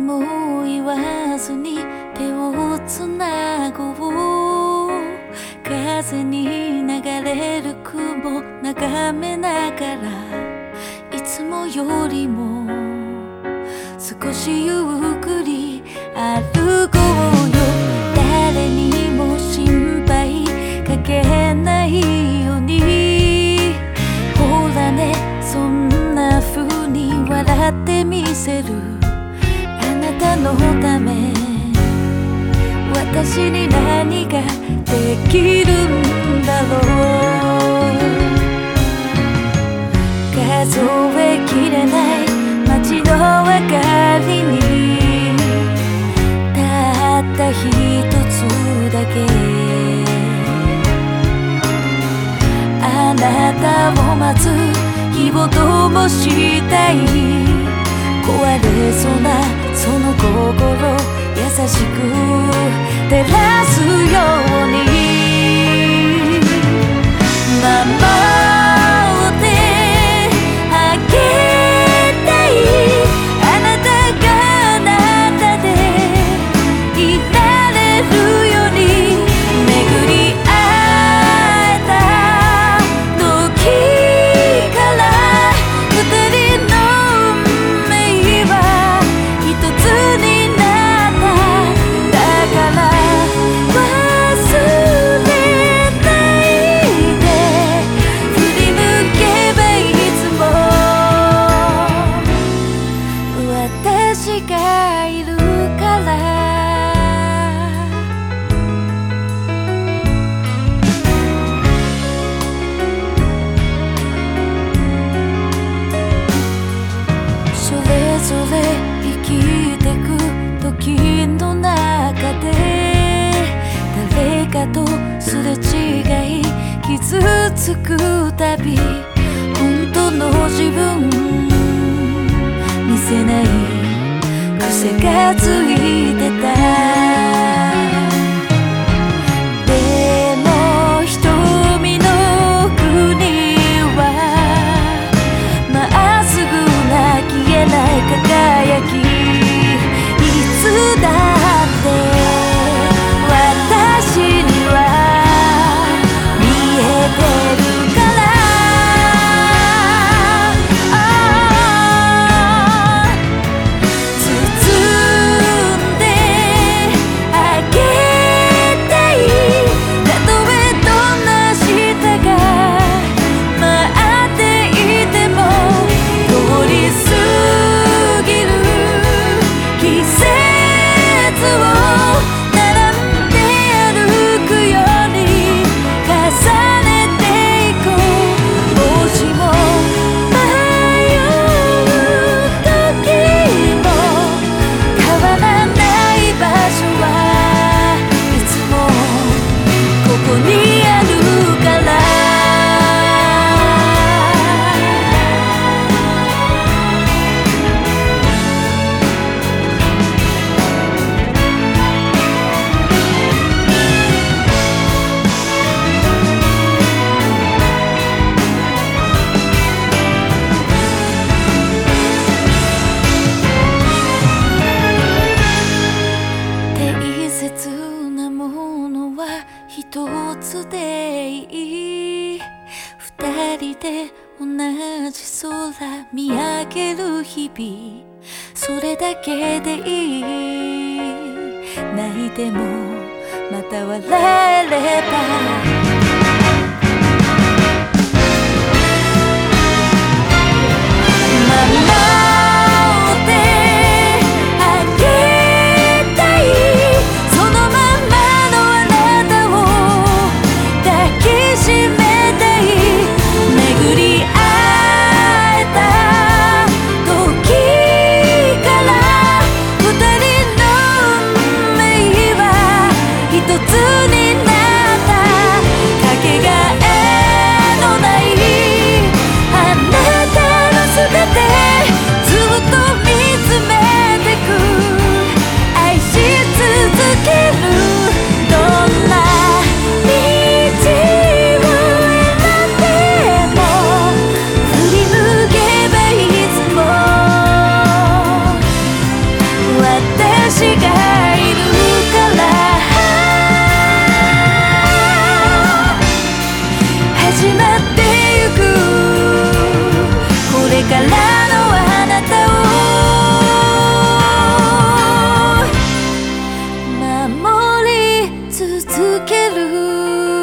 も言わずに手をつなごう風に流れる雲眺めながらいつもよりも少しゆっくり歩こう。私に何ができるんだろう数えきれない街の明かりにたった一つだけ。あなたを待つ日を灯したい。壊れそうなその心。優しく照らすように。傷つくたび本当の自分見せない癖がついてた。日々それだけでいい。泣いてもまた笑えれば。守り続ける。